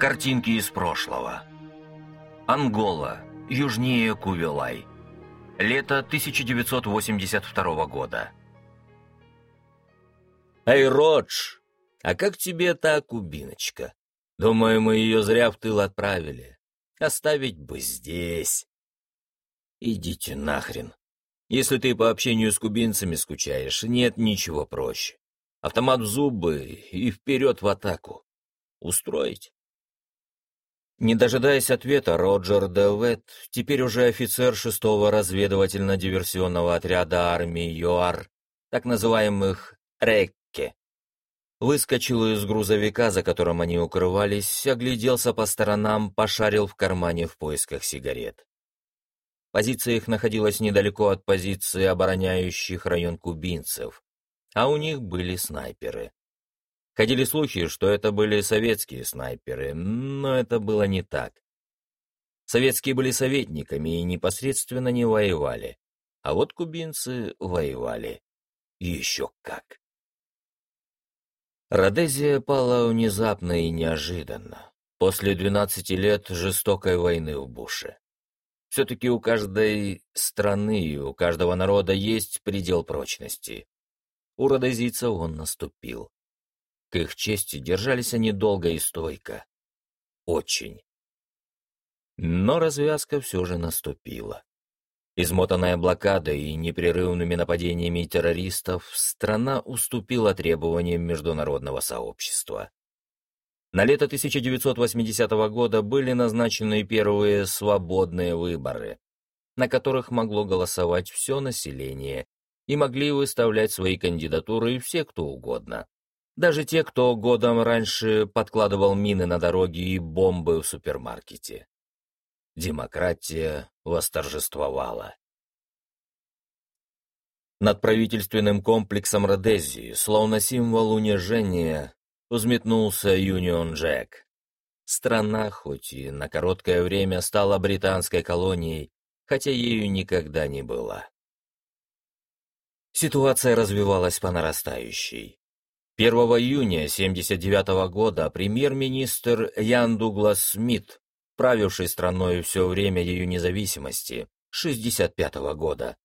Картинки из прошлого. Ангола, южнее Кувелай. Лето 1982 года. «Эй, Родж, а как тебе та кубиночка? Думаю, мы ее зря в тыл отправили. Оставить бы здесь». «Идите нахрен. Если ты по общению с кубинцами скучаешь, нет ничего проще. Автомат в зубы и вперед в атаку. Устроить?» Не дожидаясь ответа, Роджер Девет, теперь уже офицер шестого разведывательно-диверсионного отряда армии ЮАР, так называемых «Рекке», выскочил из грузовика, за которым они укрывались, огляделся по сторонам, пошарил в кармане в поисках сигарет. Позиция их находилась недалеко от позиции обороняющих район кубинцев, а у них были снайперы. Ходили слухи, что это были советские снайперы, но это было не так. Советские были советниками и непосредственно не воевали, а вот кубинцы воевали. Еще как. Родезия пала внезапно и неожиданно, после 12 лет жестокой войны в Буше. Все-таки у каждой страны и у каждого народа есть предел прочности. У родезийцев он наступил. К их чести держались они долго и стойко. Очень. Но развязка все же наступила. Измотанная блокадой и непрерывными нападениями террористов, страна уступила требованиям международного сообщества. На лето 1980 года были назначены первые свободные выборы, на которых могло голосовать все население, и могли выставлять свои кандидатуры все кто угодно. Даже те, кто годом раньше подкладывал мины на дороге и бомбы в супермаркете. Демократия восторжествовала. Над правительственным комплексом Родезии, словно символ унижения, взметнулся Юнион Джек. Страна, хоть и на короткое время стала британской колонией, хотя ею никогда не была. Ситуация развивалась по нарастающей. 1 июня 1979 года премьер-министр Ян Дуглас Смит, правивший страной все время ее независимости, 1965 года,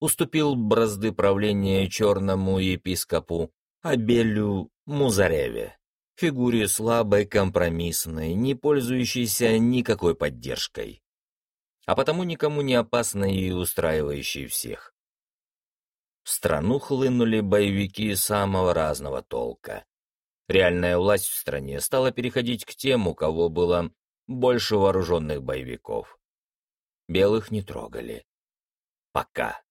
уступил бразды правления черному епископу Абелю Музареве, фигуре слабой, компромиссной, не пользующейся никакой поддержкой, а потому никому не опасной и устраивающей всех. В страну хлынули боевики самого разного толка. Реальная власть в стране стала переходить к тем, у кого было больше вооруженных боевиков. Белых не трогали. Пока.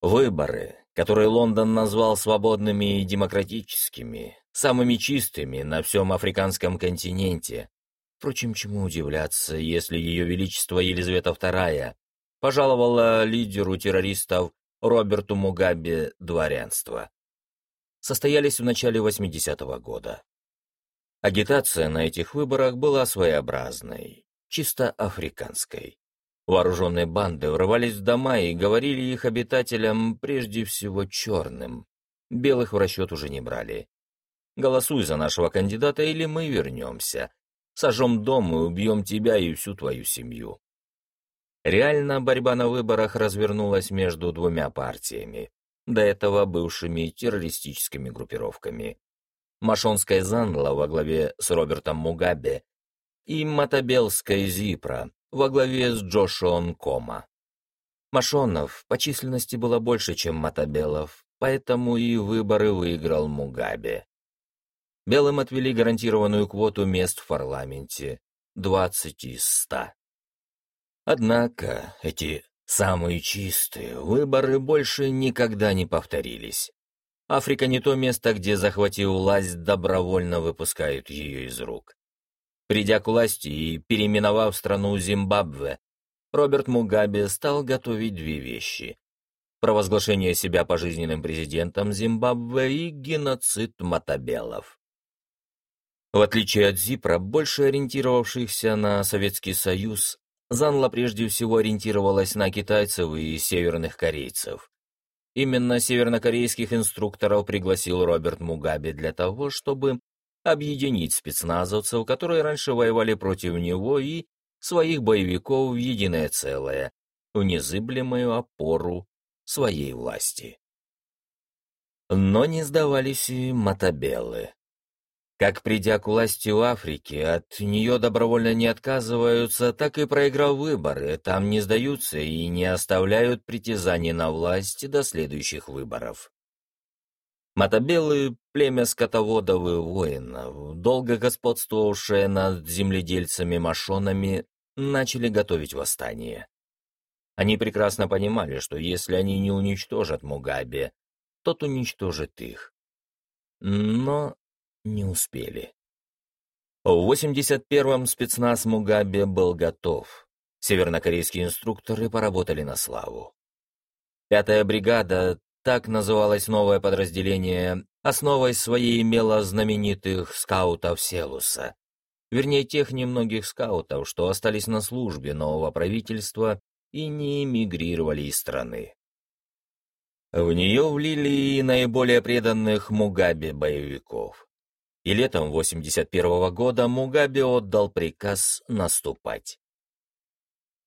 Выборы, которые Лондон назвал свободными и демократическими, самыми чистыми на всем африканском континенте. Впрочем, чему удивляться, если Ее Величество Елизавета II пожаловала лидеру террористов Роберту Мугабе дворянство. Состоялись в начале 80-го года. Агитация на этих выборах была своеобразной, чисто африканской. Вооруженные банды врывались в дома и говорили их обитателям прежде всего черным. Белых в расчет уже не брали. «Голосуй за нашего кандидата, или мы вернемся. Сожжем дом и убьем тебя и всю твою семью». Реально борьба на выборах развернулась между двумя партиями, до этого бывшими террористическими группировками. Машонская Занла во главе с Робертом Мугабе и Матабелская Зипра во главе с Джошуон Кома. Машонов по численности было больше, чем Матабелов, поэтому и выборы выиграл Мугабе. Белым отвели гарантированную квоту мест в парламенте — 20 из 100. Однако эти самые чистые выборы больше никогда не повторились. Африка не то место, где, захватив власть, добровольно выпускают ее из рук. Придя к власти и переименовав страну Зимбабве, Роберт Мугабе стал готовить две вещи – провозглашение себя пожизненным президентом Зимбабве и геноцид матабелов. В отличие от Зипра, больше ориентировавшихся на Советский Союз, Занла прежде всего ориентировалась на китайцев и северных корейцев. Именно севернокорейских инструкторов пригласил Роберт Мугаbe для того, чтобы объединить спецназовцев, которые раньше воевали против него, и своих боевиков в единое целое, в незыблемую опору своей власти. Но не сдавались и мотобелы. Как придя к власти в Африке, от нее добровольно не отказываются, так и проиграв выборы, там не сдаются и не оставляют притязаний на власть до следующих выборов. Мотобелы — племя скотоводов и воинов, долго господствовавшее над земледельцами-машонами, начали готовить восстание. Они прекрасно понимали, что если они не уничтожат Мугабе, тот уничтожит их. Но не успели. В 81-м спецназ Мугабе был готов. Севернокорейские инструкторы поработали на славу. Пятая бригада, так называлось новое подразделение, основой своей имела знаменитых скаутов Селуса. Вернее, тех немногих скаутов, что остались на службе нового правительства и не эмигрировали из страны. В нее влили и наиболее преданных Мугабе боевиков и летом 81 -го года Мугаби отдал приказ наступать.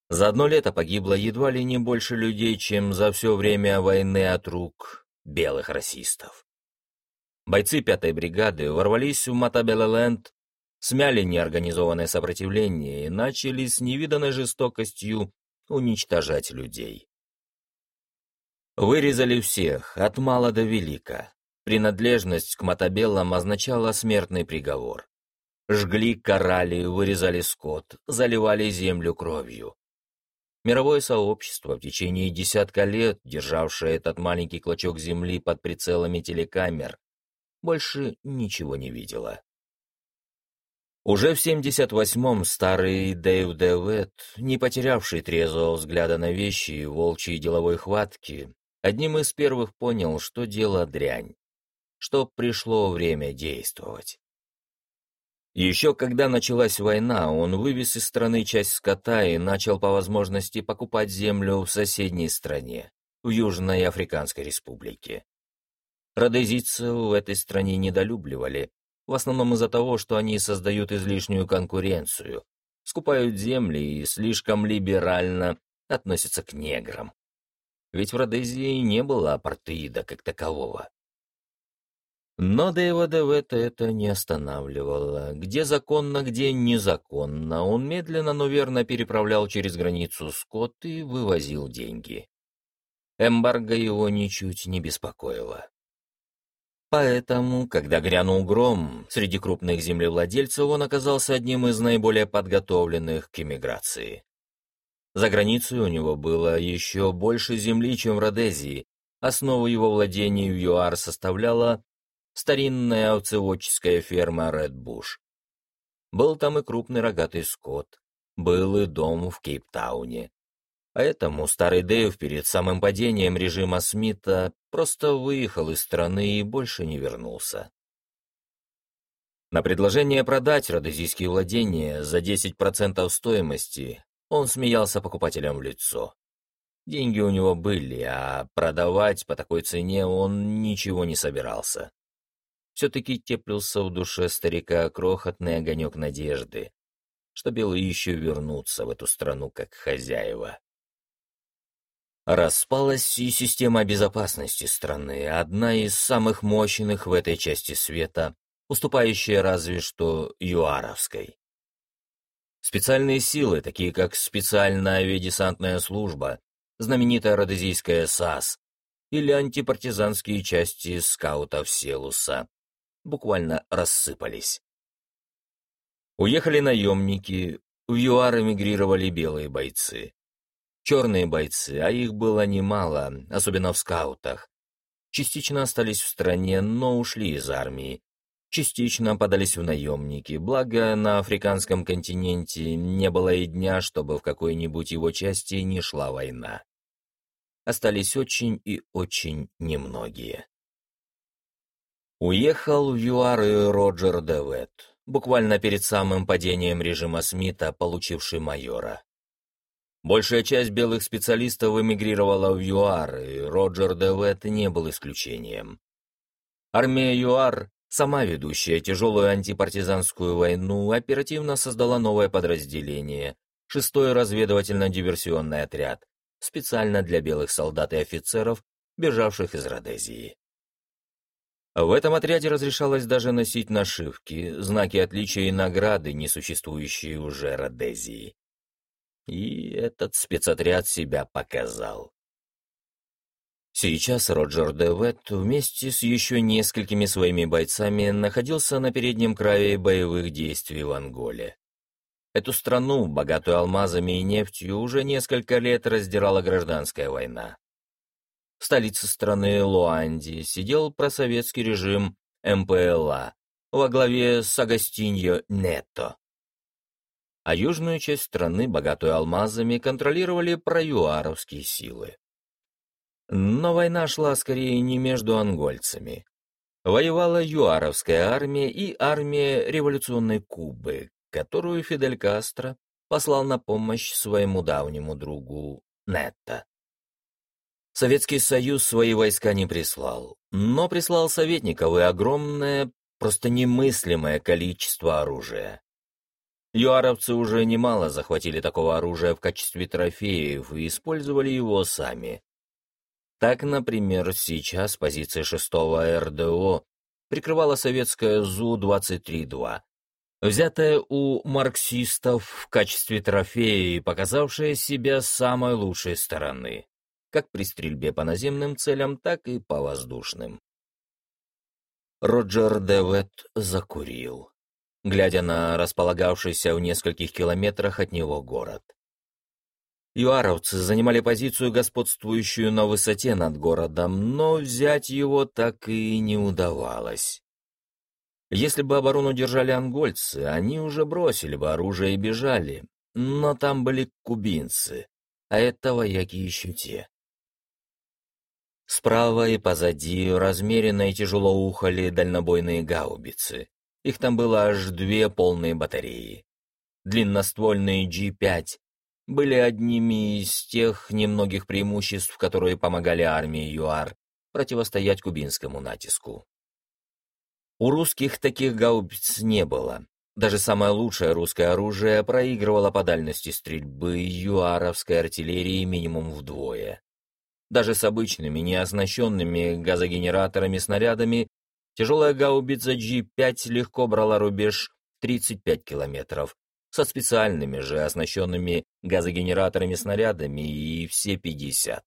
За одно лето погибло едва ли не больше людей, чем за все время войны от рук белых расистов. Бойцы пятой бригады ворвались в Матабелеленд, смяли неорганизованное сопротивление и начали с невиданной жестокостью уничтожать людей. Вырезали всех, от мала до велика, Принадлежность к мотобеллам означала смертный приговор. Жгли, карали, вырезали скот, заливали землю кровью. Мировое сообщество, в течение десятка лет державшее этот маленький клочок земли под прицелами телекамер, больше ничего не видело. Уже в 78-м старый Дэйв Девет, не потерявший трезвого взгляда на вещи и волчьей деловой хватки, одним из первых понял, что дело дрянь что пришло время действовать. Еще когда началась война, он вывез из страны часть скота и начал по возможности покупать землю в соседней стране, в Южной Африканской Республике. Родезийцев в этой стране недолюбливали, в основном из-за того, что они создают излишнюю конкуренцию, скупают земли и слишком либерально относятся к неграм. Ведь в Родезии не было апартеида как такового. Но Дэйва Девета это не останавливало. Где законно, где незаконно, он медленно, но верно переправлял через границу скот и вывозил деньги. Эмбарго его ничуть не беспокоило. Поэтому, когда грянул гром, среди крупных землевладельцев он оказался одним из наиболее подготовленных к эмиграции. За границей у него было еще больше земли, чем в Родезии. Основу его владений в ЮАР составляла старинная овцеводческая ферма Ред Буш. Был там и крупный рогатый скот, был и дом в Кейптауне. Поэтому старый Дэйв перед самым падением режима Смита просто выехал из страны и больше не вернулся. На предложение продать родозийские владения за 10% стоимости он смеялся покупателям в лицо. Деньги у него были, а продавать по такой цене он ничего не собирался все-таки теплился в душе старика крохотный огонек надежды, что белые еще вернутся в эту страну как хозяева. Распалась и система безопасности страны, одна из самых мощных в этой части света, уступающая разве что юаровской. Специальные силы, такие как специальная авиадесантная служба, знаменитая родозийская САС или антипартизанские части скаутов Селуса, буквально рассыпались. Уехали наемники, в ЮАР эмигрировали белые бойцы. Черные бойцы, а их было немало, особенно в скаутах. Частично остались в стране, но ушли из армии. Частично подались в наемники, благо на африканском континенте не было и дня, чтобы в какой-нибудь его части не шла война. Остались очень и очень немногие. Уехал в ЮАР и Роджер Девет, буквально перед самым падением режима Смита, получивший майора. Большая часть белых специалистов эмигрировала в ЮАР, и Роджер Девет не был исключением. Армия ЮАР Сама ведущая тяжелую антипартизанскую войну оперативно создала новое подразделение, шестой разведывательно-диверсионный отряд, специально для белых солдат и офицеров, бежавших из Родезии. В этом отряде разрешалось даже носить нашивки, знаки отличия и награды, несуществующие уже Родезии. И этот спецотряд себя показал. Сейчас Роджер Девет вместе с еще несколькими своими бойцами находился на переднем крае боевых действий в Анголе. Эту страну, богатую алмазами и нефтью, уже несколько лет раздирала гражданская война. Столице страны Луанди сидел просоветский режим МПЛА во главе с Агастиньо Нетто. А южную часть страны, богатую алмазами, контролировали проюаровские силы. Но война шла скорее не между ангольцами. Воевала юаровская армия и армия революционной Кубы, которую Фидель Кастро послал на помощь своему давнему другу Нетто. Советский Союз свои войска не прислал, но прислал советников и огромное, просто немыслимое количество оружия. Юаровцы уже немало захватили такого оружия в качестве трофеев и использовали его сами. Так, например, сейчас позиция 6-го РДО прикрывала советская ЗУ-23-2, взятая у марксистов в качестве трофея и показавшая себя самой лучшей стороны как при стрельбе по наземным целям, так и по воздушным. Роджер Девет закурил, глядя на располагавшийся в нескольких километрах от него город. Юаровцы занимали позицию, господствующую на высоте над городом, но взять его так и не удавалось. Если бы оборону держали ангольцы, они уже бросили бы оружие и бежали, но там были кубинцы, а это вояки еще те. Справа и позади размеренно и тяжело ухали дальнобойные гаубицы. Их там было аж две полные батареи. Длинноствольные G5 были одними из тех немногих преимуществ, которые помогали армии ЮАР противостоять кубинскому натиску. У русских таких гаубиц не было. Даже самое лучшее русское оружие проигрывало по дальности стрельбы юаровской артиллерии минимум вдвое. Даже с обычными, неоснащенными газогенераторами снарядами, тяжелая гаубица G5 легко брала рубеж 35 километров, со специальными же оснащенными газогенераторами снарядами и все 50.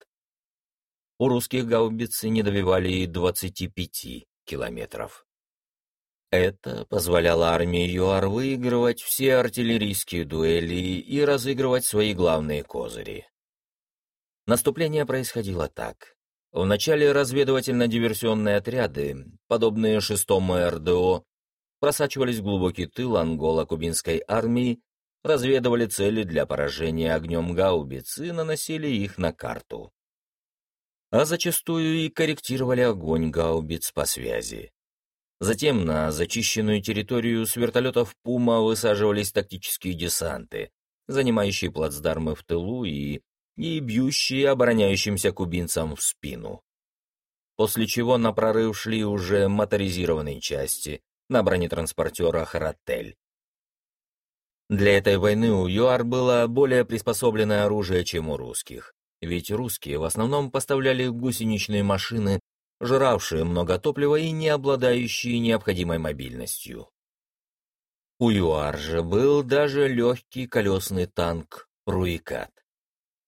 У русских гаубицы не добивали и 25 километров. Это позволяло армии ЮАР выигрывать все артиллерийские дуэли и разыгрывать свои главные козыри. Наступление происходило так. Вначале разведывательно-диверсионные отряды, подобные шестому РДО, просачивались в глубокий тыл анголо-кубинской армии, разведывали цели для поражения огнем гаубиц и наносили их на карту. А зачастую и корректировали огонь гаубиц по связи. Затем на зачищенную территорию с вертолетов «Пума» высаживались тактические десанты, занимающие плацдармы в тылу и и бьющие обороняющимся кубинцам в спину. После чего на прорыв шли уже моторизированные части на бронетранспортерах «Ротель». Для этой войны у ЮАР было более приспособленное оружие, чем у русских, ведь русские в основном поставляли гусеничные машины, жравшие много топлива и не обладающие необходимой мобильностью. У ЮАР же был даже легкий колесный танк «Руикат».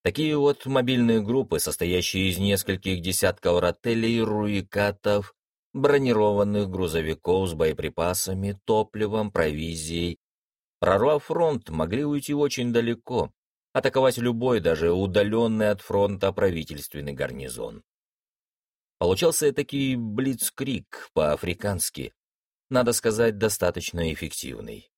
Такие вот мобильные группы, состоящие из нескольких десятков ротелей, руикатов, бронированных грузовиков с боеприпасами, топливом, провизией, прорвав фронт, могли уйти очень далеко, атаковать любой, даже удаленный от фронта правительственный гарнизон. Получался такой блицкрик по-африкански, надо сказать, достаточно эффективный.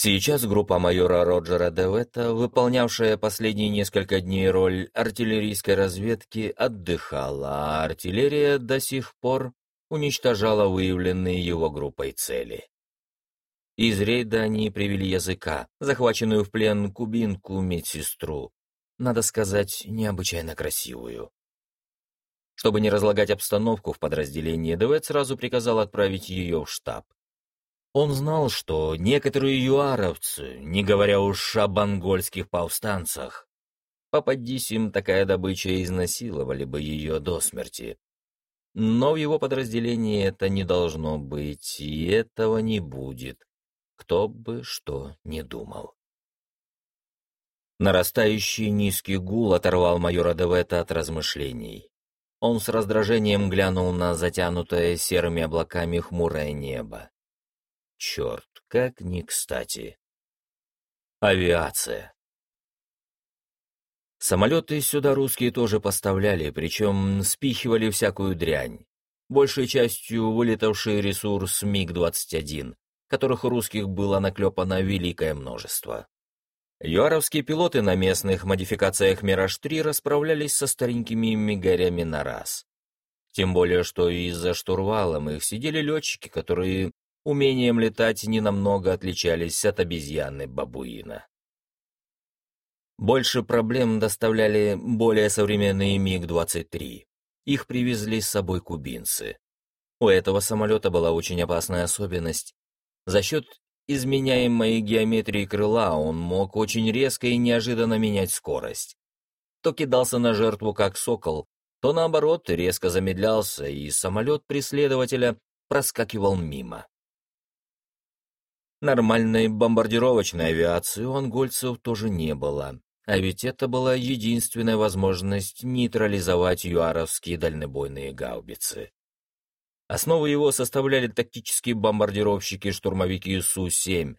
Сейчас группа майора Роджера Девета, выполнявшая последние несколько дней роль артиллерийской разведки, отдыхала, а артиллерия до сих пор уничтожала выявленные его группой цели. Из рейда они привели языка, захваченную в плен кубинку медсестру, надо сказать, необычайно красивую. Чтобы не разлагать обстановку в подразделении, Девет сразу приказал отправить ее в штаб. Он знал, что некоторые юаровцы, не говоря уж об ангольских повстанцах, попадись им такая добыча, изнасиловали бы ее до смерти. Но в его подразделении это не должно быть, и этого не будет, кто бы что ни думал. Нарастающий низкий гул оторвал майора Девета от размышлений. Он с раздражением глянул на затянутое серыми облаками хмурое небо. Черт, как не кстати. Авиация. Самолеты сюда русские тоже поставляли, причем спихивали всякую дрянь. Большей частью вылетавший ресурс МиГ-21, которых у русских было наклепано великое множество. Юаровские пилоты на местных модификациях «Мираж-3» расправлялись со старенькими мигарями на раз. Тем более, что и за штурвалом их сидели летчики, которые умением летать ненамного отличались от обезьяны-бабуина. Больше проблем доставляли более современные МиГ-23. Их привезли с собой кубинцы. У этого самолета была очень опасная особенность. За счет изменяемой геометрии крыла он мог очень резко и неожиданно менять скорость. То кидался на жертву как сокол, то наоборот резко замедлялся, и самолет преследователя проскакивал мимо. Нормальной бомбардировочной авиации у ангольцев тоже не было, а ведь это была единственная возможность нейтрализовать юаровские дальнобойные гаубицы. Основу его составляли тактические бомбардировщики-штурмовики Су-7,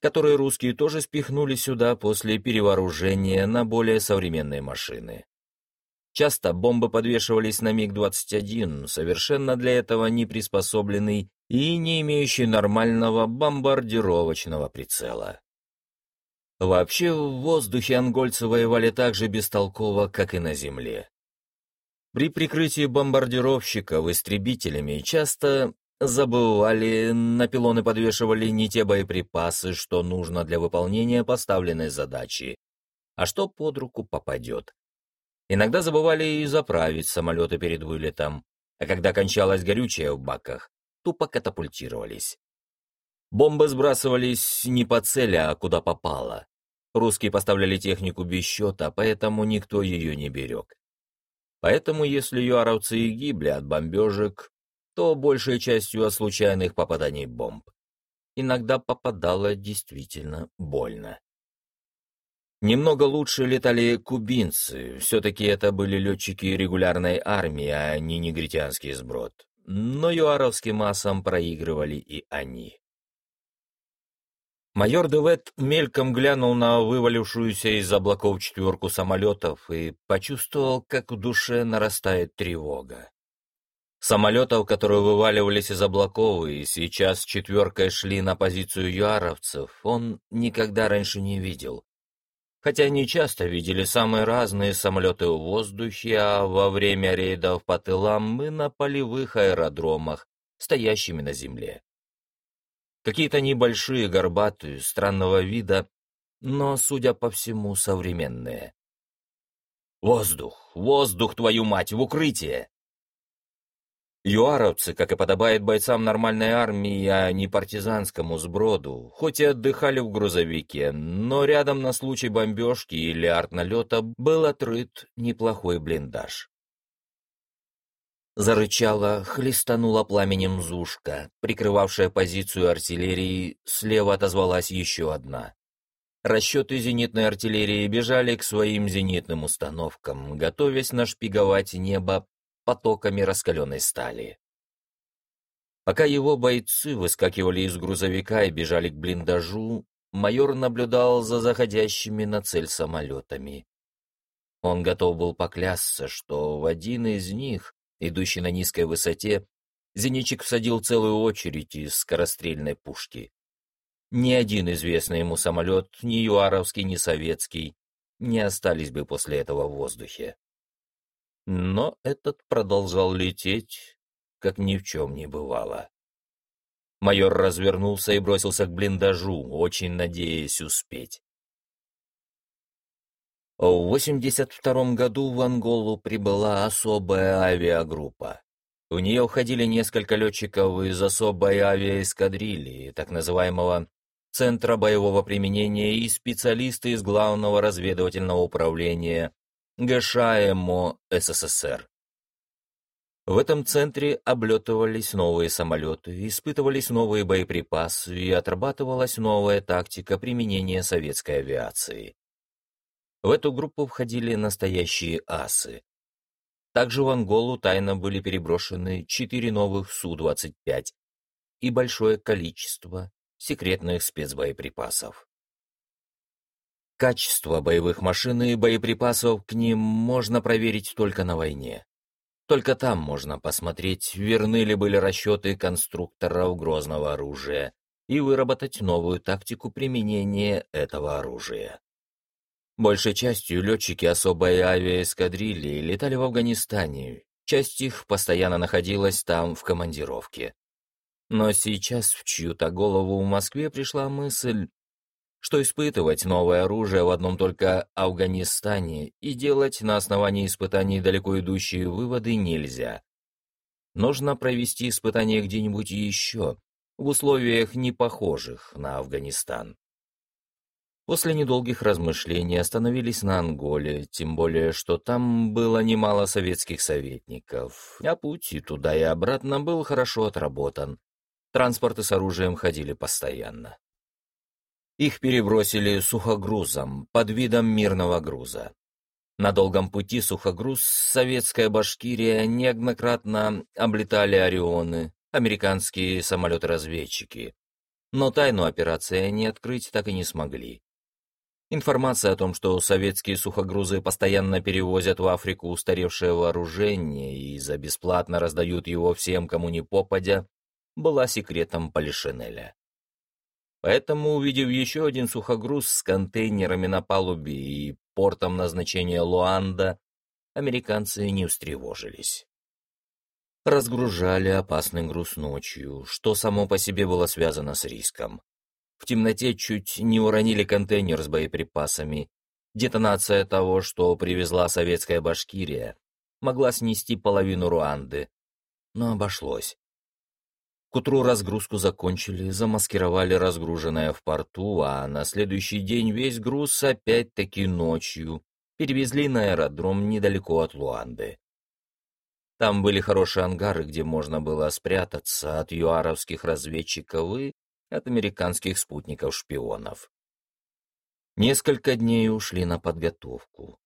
которые русские тоже спихнули сюда после перевооружения на более современные машины. Часто бомбы подвешивались на МиГ-21, совершенно для этого не приспособленный и не имеющий нормального бомбардировочного прицела. Вообще, в воздухе ангольцы воевали так же бестолково, как и на земле. При прикрытии бомбардировщиков истребителями часто забывали, на пилоны подвешивали не те боеприпасы, что нужно для выполнения поставленной задачи, а что под руку попадет. Иногда забывали и заправить самолеты перед вылетом, а когда кончалось горючее в баках, тупо катапультировались. Бомбы сбрасывались не по цели, а куда попало. Русские поставляли технику без счета, поэтому никто ее не берег. Поэтому если юаровцы и гибли от бомбежек, то большей частью от случайных попаданий бомб. Иногда попадало действительно больно. Немного лучше летали кубинцы, все-таки это были летчики регулярной армии, а не негритянский сброд. Но юаровским массам проигрывали и они. Майор Девет мельком глянул на вывалившуюся из облаков четверку самолетов и почувствовал, как в душе нарастает тревога. Самолетов, которые вываливались из облаков и сейчас четверкой шли на позицию юаровцев, он никогда раньше не видел. Хотя они часто видели самые разные самолеты в воздухе, а во время рейдов по тылам мы на полевых аэродромах, стоящими на земле. Какие-то небольшие, горбатые, странного вида, но, судя по всему, современные. «Воздух! Воздух, твою мать! В укрытие!» Юаровцы, как и подобает бойцам нормальной армии, а не партизанскому сброду, хоть и отдыхали в грузовике, но рядом на случай бомбежки или артналета был отрыт неплохой блиндаж. Зарычала, хлестанула пламенем Зушка, прикрывавшая позицию артиллерии, слева отозвалась еще одна. Расчеты зенитной артиллерии бежали к своим зенитным установкам, готовясь нашпиговать небо потоками раскаленной стали. Пока его бойцы выскакивали из грузовика и бежали к блиндажу, майор наблюдал за заходящими на цель самолетами. Он готов был поклясться, что в один из них идущий на низкой высоте, зенитчик всадил целую очередь из скорострельной пушки. Ни один известный ему самолет, ни юаровский, ни советский, не остались бы после этого в воздухе. Но этот продолжал лететь, как ни в чем не бывало. Майор развернулся и бросился к блиндажу, очень надеясь успеть. В 1982 году в Анголу прибыла особая авиагруппа. В нее уходили несколько летчиков из особой авиаэскадрильи, так называемого Центра боевого применения и специалисты из Главного разведывательного управления ГШМО СССР. В этом центре облетывались новые самолеты, испытывались новые боеприпасы и отрабатывалась новая тактика применения советской авиации. В эту группу входили настоящие асы. Также в Анголу тайно были переброшены четыре новых Су-25 и большое количество секретных спецбоеприпасов. Качество боевых машин и боеприпасов к ним можно проверить только на войне. Только там можно посмотреть, верны ли были расчеты конструкторов грозного оружия и выработать новую тактику применения этого оружия. Большей частью летчики особой авиаэскадрильи летали в Афганистане, часть их постоянно находилась там в командировке. Но сейчас в чью-то голову в Москве пришла мысль, что испытывать новое оружие в одном только Афганистане и делать на основании испытаний далеко идущие выводы нельзя. Нужно провести испытания где-нибудь еще, в условиях не похожих на Афганистан. После недолгих размышлений остановились на Анголе, тем более, что там было немало советских советников, а путь и туда и обратно был хорошо отработан. Транспорты с оружием ходили постоянно. Их перебросили сухогрузом, под видом мирного груза. На долгом пути сухогруз советская Башкирия неоднократно облетали «Орионы», американские самолеты-разведчики. Но тайну операции они открыть так и не смогли. Информация о том, что советские сухогрузы постоянно перевозят в Африку устаревшее вооружение и за бесплатно раздают его всем, кому не попадя, была секретом Полишинеля. Поэтому, увидев еще один сухогруз с контейнерами на палубе и портом назначения Луанда, американцы не встревожились. Разгружали опасный груз ночью, что само по себе было связано с риском. В темноте чуть не уронили контейнер с боеприпасами. Детонация того, что привезла советская Башкирия, могла снести половину Руанды, но обошлось. К утру разгрузку закончили, замаскировали разгруженное в порту, а на следующий день весь груз опять-таки ночью перевезли на аэродром недалеко от Луанды. Там были хорошие ангары, где можно было спрятаться от юаровских разведчиков и от американских спутников-шпионов. Несколько дней ушли на подготовку.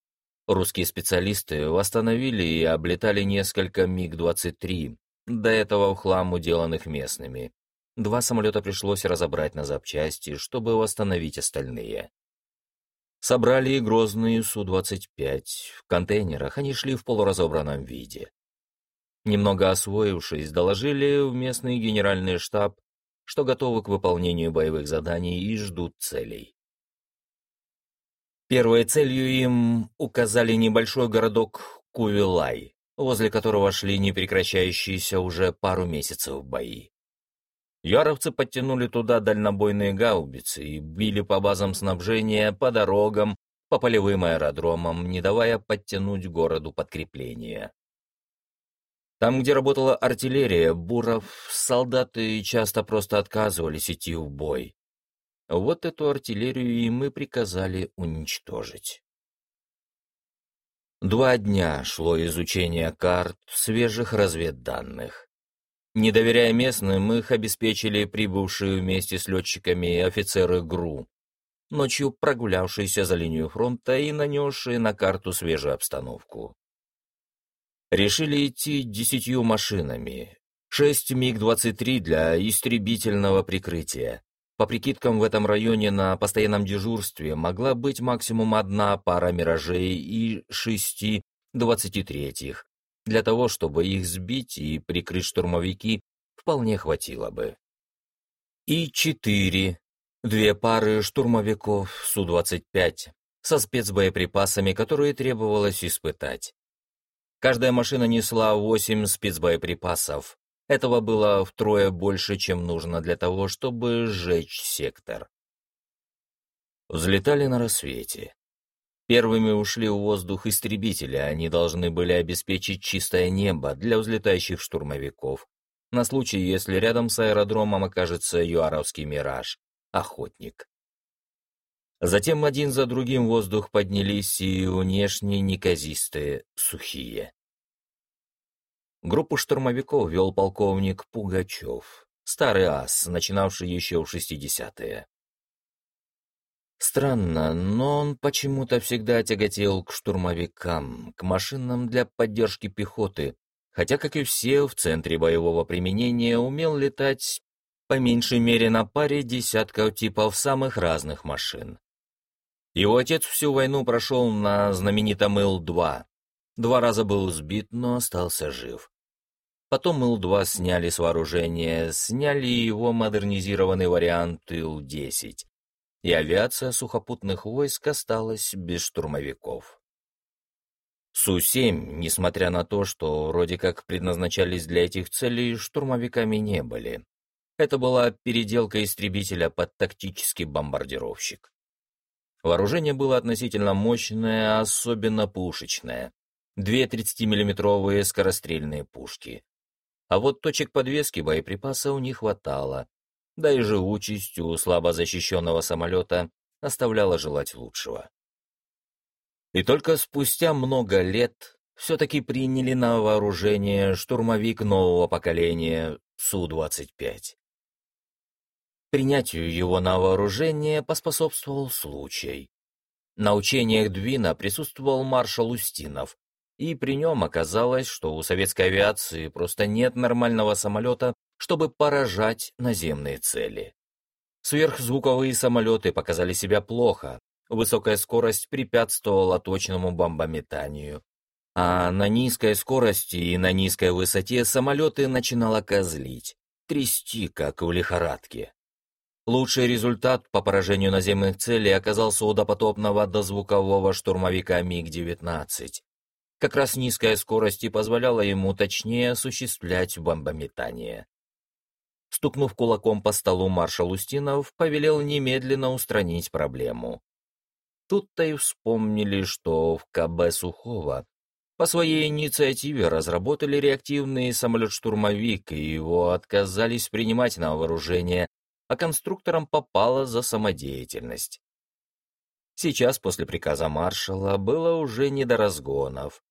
Русские специалисты восстановили и облетали несколько МиГ-23, до этого в хлам уделанных местными. Два самолета пришлось разобрать на запчасти, чтобы восстановить остальные. Собрали и грозные Су-25. В контейнерах они шли в полуразобранном виде. Немного освоившись, доложили в местный генеральный штаб, что готовы к выполнению боевых заданий и ждут целей. Первой целью им указали небольшой городок Кувилай, возле которого шли непрекращающиеся уже пару месяцев бои. Яровцы подтянули туда дальнобойные гаубицы и били по базам снабжения, по дорогам, по полевым аэродромам, не давая подтянуть городу подкрепления. Там, где работала артиллерия, буров, солдаты часто просто отказывались идти в бой. Вот эту артиллерию и мы приказали уничтожить. Два дня шло изучение карт, свежих разведданных. Не доверяя местным, их обеспечили прибывшие вместе с летчиками офицеры ГРУ, ночью прогулявшиеся за линию фронта и нанесшие на карту свежую обстановку. Решили идти десятью машинами, шесть МиГ-23 для истребительного прикрытия, по прикидкам, в этом районе на постоянном дежурстве могла быть максимум одна пара «Миражей» и шести двадцати третьих. Для того, чтобы их сбить и прикрыть штурмовики, вполне хватило бы. И четыре. Две пары штурмовиков Су-25 со спецбоеприпасами, которые требовалось испытать. Каждая машина несла восемь спецбоеприпасов, этого было втрое больше, чем нужно для того, чтобы сжечь сектор. Взлетали на рассвете. Первыми ушли в воздух истребители, они должны были обеспечить чистое небо для взлетающих штурмовиков, на случай, если рядом с аэродромом окажется юаровский «Мираж» — охотник. Затем один за другим воздух поднялись и внешне неказистые, сухие. Группу штурмовиков вел полковник Пугачев, старый ас, начинавший еще в 60-е. Странно, но он почему-то всегда тяготел к штурмовикам, к машинам для поддержки пехоты, хотя, как и все, в центре боевого применения умел летать по меньшей мере на паре десятков типов самых разных машин. Его отец всю войну прошел на знаменитом Ил-2. Два раза был сбит, но остался жив. Потом Ил-2 сняли с вооружения, сняли его модернизированный вариант Ил-10 и авиация сухопутных войск осталась без штурмовиков. Су-7, несмотря на то, что вроде как предназначались для этих целей, штурмовиками не были. Это была переделка истребителя под тактический бомбардировщик. Вооружение было относительно мощное, особенно пушечное. Две 30-миллиметровые скорострельные пушки. А вот точек подвески боеприпаса у них хватало, да и живучесть у слабо защищенного самолета оставляла желать лучшего. И только спустя много лет все-таки приняли на вооружение штурмовик нового поколения Су-25. Принятию его на вооружение поспособствовал случай. На учениях Двина присутствовал маршал Устинов, и при нем оказалось, что у советской авиации просто нет нормального самолета, чтобы поражать наземные цели. Сверхзвуковые самолеты показали себя плохо, высокая скорость препятствовала точному бомбометанию, а на низкой скорости и на низкой высоте самолеты начинало козлить, трясти, как в лихорадке. Лучший результат по поражению наземных целей оказался у допотопного дозвукового штурмовика МиГ-19. Как раз низкая скорость и позволяла ему точнее осуществлять бомбометание. Стукнув кулаком по столу, маршал Устинов повелел немедленно устранить проблему. Тут-то и вспомнили, что в КБ Сухого по своей инициативе разработали реактивный самолет-штурмовик, и его отказались принимать на вооружение, а конструкторам попало за самодеятельность. Сейчас, после приказа маршала, было уже не до разгонов.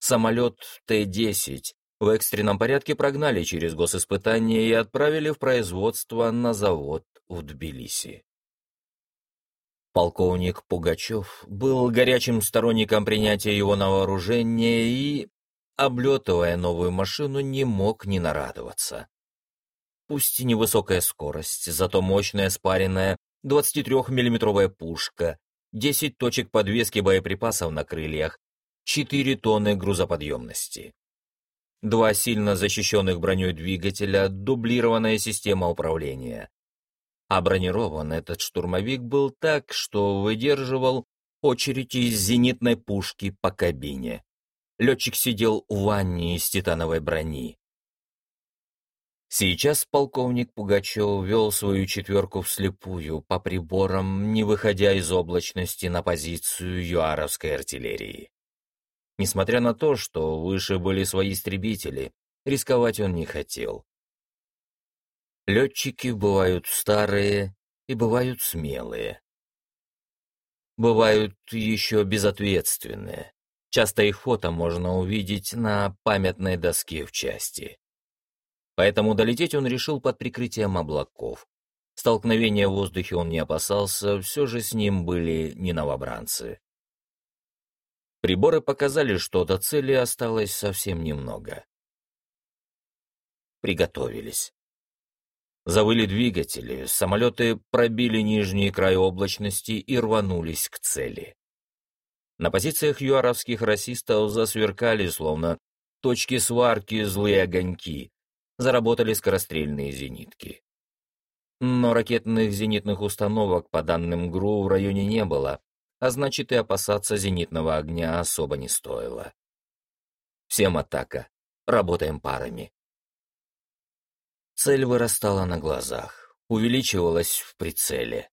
Самолет Т-10 в экстренном порядке прогнали через госиспытание и отправили в производство на завод в Тбилиси. Полковник Пугачев был горячим сторонником принятия его на вооружение и, облетывая новую машину, не мог не нарадоваться. Пусть и невысокая скорость, зато мощная спаренная 23-миллиметровая пушка, 10 точек подвески боеприпасов на крыльях, 4 тонны грузоподъемности два сильно защищенных броней двигателя, дублированная система управления. А бронирован этот штурмовик был так, что выдерживал очередь из зенитной пушки по кабине. Летчик сидел в ванне из титановой брони. Сейчас полковник Пугачев вел свою четверку вслепую по приборам, не выходя из облачности на позицию юаровской артиллерии. Несмотря на то, что выше были свои истребители, рисковать он не хотел. Летчики бывают старые и бывают смелые. Бывают еще безответственные. Часто их фото можно увидеть на памятной доске в части. Поэтому долететь он решил под прикрытием облаков. Столкновения в воздухе он не опасался, все же с ним были не новобранцы. Приборы показали, что до цели осталось совсем немного. Приготовились. Завыли двигатели, самолеты пробили нижний край облачности и рванулись к цели. На позициях юаровских расистов засверкали, словно точки сварки, злые огоньки. Заработали скорострельные зенитки. Но ракетных зенитных установок, по данным ГРУ, в районе не было, а значит и опасаться зенитного огня особо не стоило. Всем атака. Работаем парами. Цель вырастала на глазах, увеличивалась в прицеле.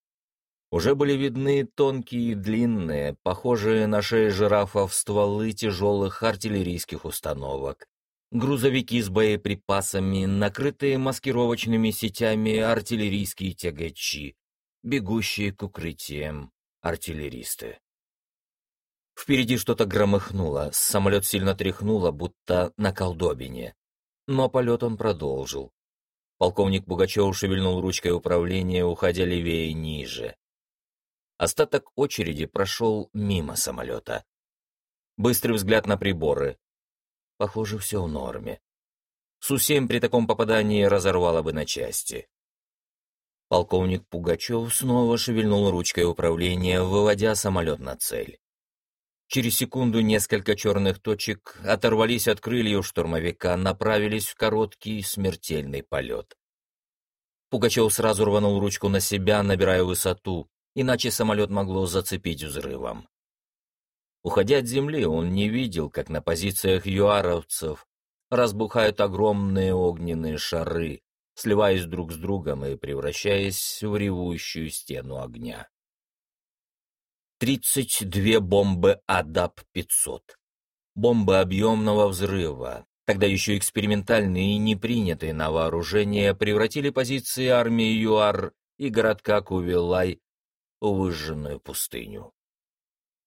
Уже были видны тонкие и длинные, похожие на шеи жирафов стволы тяжелых артиллерийских установок, грузовики с боеприпасами, накрытые маскировочными сетями артиллерийские тягачи, бегущие к укрытиям артиллеристы. Впереди что-то громыхнуло, самолет сильно тряхнуло, будто на колдобине. Но полет он продолжил. Полковник Бугачев шевельнул ручкой управления, уходя левее ниже. Остаток очереди прошел мимо самолета. Быстрый взгляд на приборы. Похоже, все в норме. Су-7 при таком попадании разорвало бы на части. Полковник Пугачев снова шевельнул ручкой управления, выводя самолет на цель. Через секунду несколько черных точек оторвались от крыльев штурмовика, направились в короткий смертельный полет. Пугачев сразу рванул ручку на себя, набирая высоту, иначе самолет могло зацепить взрывом. Уходя от земли, он не видел, как на позициях юаровцев разбухают огромные огненные шары, сливаясь друг с другом и превращаясь в ревущую стену огня. 32 бомбы АДАП-500. Бомбы объемного взрыва, тогда еще экспериментальные и не принятые на вооружение, превратили позиции армии ЮАР и городка Кувилай в выжженную пустыню.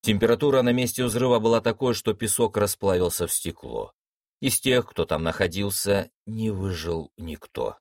Температура на месте взрыва была такой, что песок расплавился в стекло. Из тех, кто там находился, не выжил никто.